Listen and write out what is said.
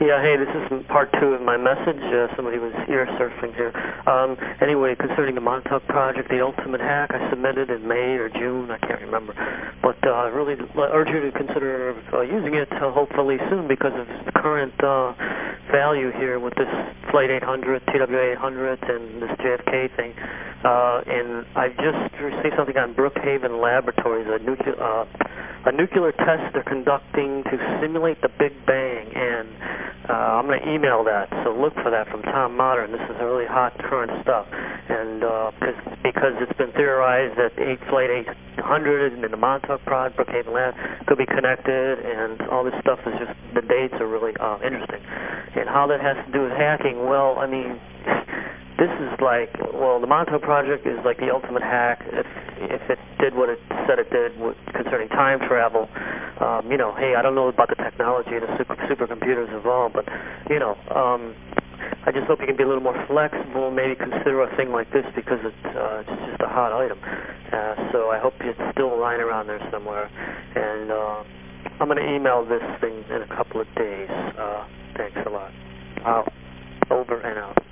Yeah, hey, this is part two of my message. Uh, somebody was ear surfing here. Um, anyway, concerning the Montauk project, the ultimate hack, I submitted in May or June, I can't remember. But uh, I really urge you to consider uh, using it uh, hopefully soon because of the current uh, value here with this Flight 800, TWA 800, and this JFK thing. Uh, and I just received something on Brookhaven Laboratories, a, nuclear uh, a nuclear test they're conducting to simulate the Big Bang. And uh, I'm going to email that, so look for that from Tom Modern. This is really hot current stuff. And uh, because it's been theorized that 8 Flight 800 and the Montauk Prod, Brookhaven Lab could be connected, and all this stuff is just, the dates are really uh, interesting. And how that has to do with hacking, well, I mean, this is like, well, the Montauk project is like the ultimate hack. If, if it did what it said it did concerning time travel, um, you know, hey, I don't know about the technology and the super, supercomputers involved, but, you know, um, I just hope you can be a little more flexible, maybe consider a thing like this because it's, uh, it's just a hot item. Uh, so I hope it's still lying around there somewhere. And uh, I'm going to email this thing in a couple of days. Uh, thanks a lot. Out. Over and out.